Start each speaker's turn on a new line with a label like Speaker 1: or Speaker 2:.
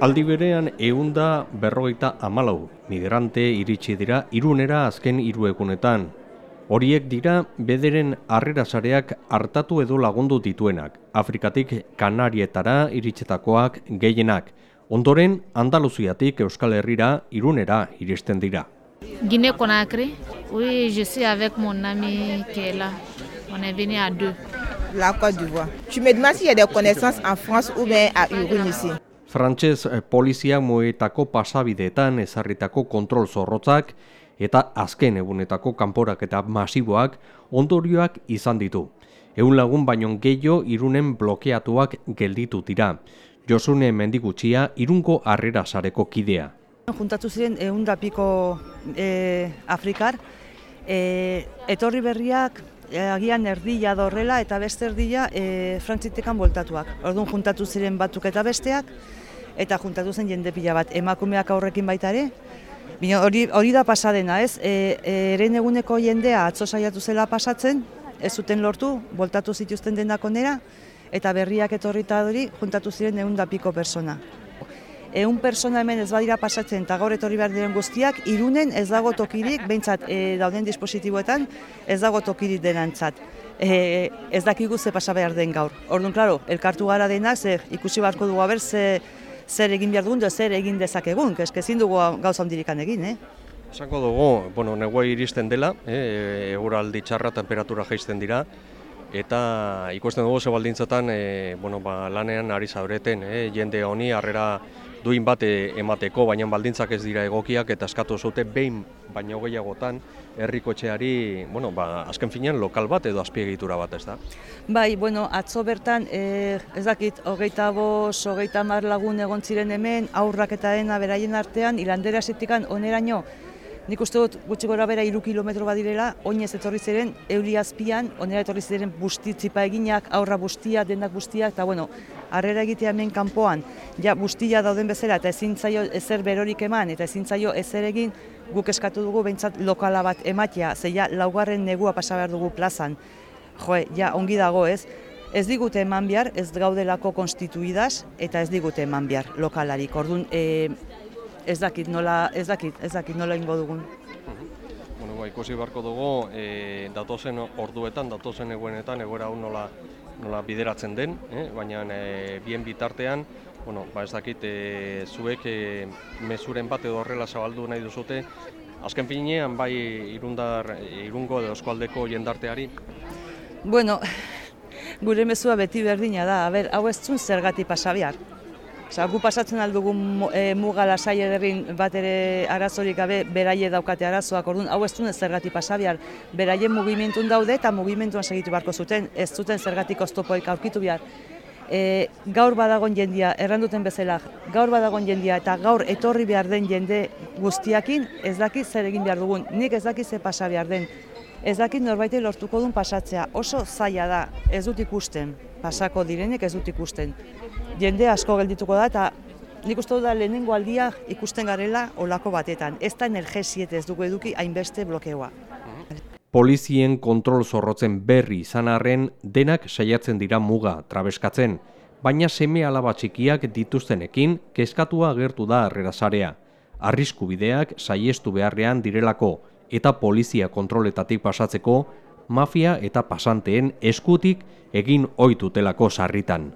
Speaker 1: Aldi berean eunda berrogeita amalau migrante iritsi dira irunera azken hiru egunetan. Horiek dira bederen harrera sareak hartatu edo lagundu dituenak, Afrikatik Kanarietara iritsetakoak gehienak. Ondoren, Andaluziatik Euskal Herrira irunera iristen dira.
Speaker 2: Guinée Conakry, oui, je suis avec mon ami qui est là. On est venu à deux.
Speaker 3: La Côte d'Ivoire. Tu me demandes s'il y a des connaissances en France ou bien à Urun ici.
Speaker 1: Frantses polizia muetako pasabideetan ezarritako kontrol zorrotzak eta azken egunetako kanporak eta masiboak ondorioak izan ditu. Egun lagun baino gehiago irunen blokeatuak gelditu dira. Josune Mendigutxia irungo harrera sareko kidea.
Speaker 4: Juntatu ziren egun piko e, Afrikar, e, etorri berriak agian erdila dorrela eta beste erdila e, frantzitekan boltatuak. Orduan juntatu ziren batuk eta besteak, eta juntatu zen jende pila bat, emakumeak aurrekin baita ere, hori, hori da pasadena, ez? E, e, eren eguneko jendea atzo saiatu zela pasatzen, ez zuten lortu, boltatu zituzten denakonera, eta berriak etorrita hori juntatu ziren egun da piko persona. Egun persona hemen ez badira pasatzen eta gaur etorri behar diren guztiak, irunen ez dago tokirik, behintzat e, dauden dispositiboetan, ez dago tokirik denantzat. E, ez dakigu ze pasa behar den gaur. Orduan, klaro, elkartu gara denak, ze ikusi barko dugu haber, ze, zer egin behar dugun, zer egin dezakegun, eske ezin dugu gauza hondirikan egin, eh?
Speaker 1: Esango dugu, bueno, negua iristen dela, eh, eguraldi txarra temperatura jaisten dira, eta ikusten dugu ze baldintzatan e, bueno, ba, lanean ari zaureten, e, jende honi harrera duin bat e, emateko, baina baldintzak ez dira egokiak eta eskatu zute behin baino gehiagotan herriko etxeari, bueno, ba, azken finean lokal bat edo azpiegitura bat ez da?
Speaker 4: Bai, bueno, atzo bertan, e, ez dakit, hogeita bos, hogeita mar lagun egon ziren hemen, aurrak eta dena beraien artean, ilandera zetikan oneraino, Nik uste dut gutxi gora bera iru kilometro badirela, oinez etorri ziren, euli azpian, onera etorri ziren bustitzipa eginak, aurra bustia, dendak bustia, eta bueno, harrera egitea hemen kanpoan, ja bustia dauden bezala, eta ezin zaio ezer berorik eman, eta ezin zaio ezer egin, guk eskatu dugu behintzat lokala bat ematea, ze ja laugarren negua pasa behar dugu plazan. Jo, ja, ongi dago ez, ez digute eman behar, ez gaudelako konstituidaz, eta ez digute eman behar lokalarik. Orduan, e, ez dakit nola, ez dakit, ez dakit nola ingo dugun.
Speaker 1: Bueno, ba, ikusi barko dugu, e, datozen orduetan, datozen eguenetan, egoera hau nola, nola bideratzen den, eh? baina e, bien bitartean, bueno, ba ez dakit, e, zuek e, mezuren bat edo horrela zabaldu nahi duzute, azken finean, bai irundar, irungo edo eskualdeko jendarteari?
Speaker 4: Bueno, gure mezua beti berdina da, a ber, hau ez zun zergati pasabiar. Osa, gu pasatzen aldugu e, muga lasai ederrin bat ere arazorik gabe beraie daukate arazoak, orduan hau ez duen zergatik pasabiar, beraien mugimentun daude eta mugimentuan segitu beharko zuten, ez zuten zergatik oztopoik aurkitu behar. E, gaur badagon jendia, erranduten bezala, gaur badagon jendia eta gaur etorri behar den jende guztiakin ez dakit zer egin behar dugun, nik ez dakit zer pasa behar den. Ez dakit norbaitei lortuko duen pasatzea, oso zaila da, ez dut ikusten, pasako direnek ez dut ikusten jende asko geldituko da eta nik uste da lehenengo aldia ikusten garela olako batetan. Ez da energesiet ez dugu eduki hainbeste blokeoa.
Speaker 1: Polizien kontrol zorrotzen berri izan arren denak saiatzen dira muga trabeskatzen, baina seme alaba txikiak dituztenekin kezkatua agertu da harrera sarea. Arrisku bideak saiestu beharrean direlako eta polizia kontroletatik pasatzeko mafia eta pasanteen eskutik egin ohitutelako sarritan.